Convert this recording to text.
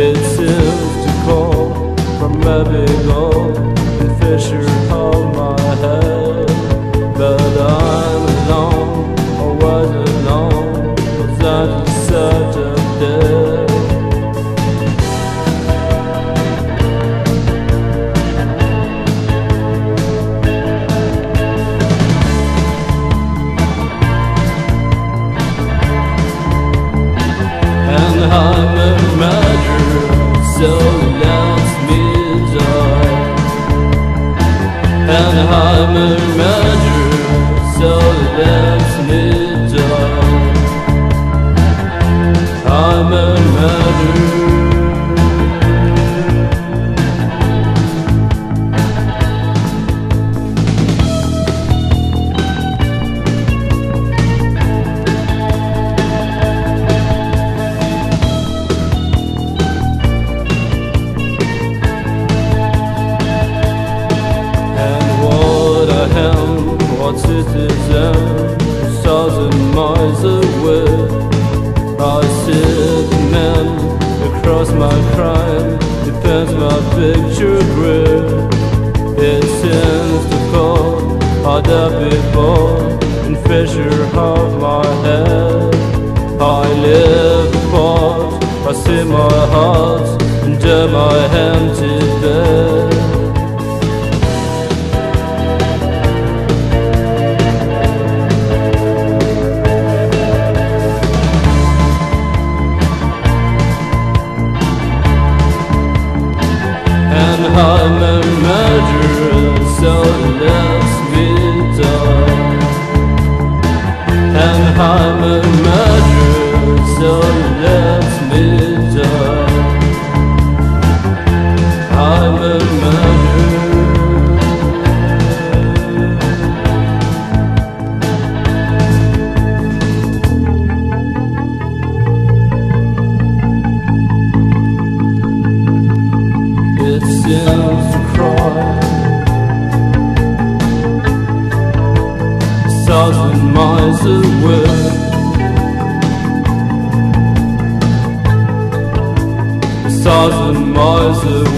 It seems to come from goal, and A murderer, so let me across my crime, depends my picture grid. It seems to people, and me die. And I'm a murderer, so let. I'm a murderer. It seems to cry thousand miles away. A thousand miles away.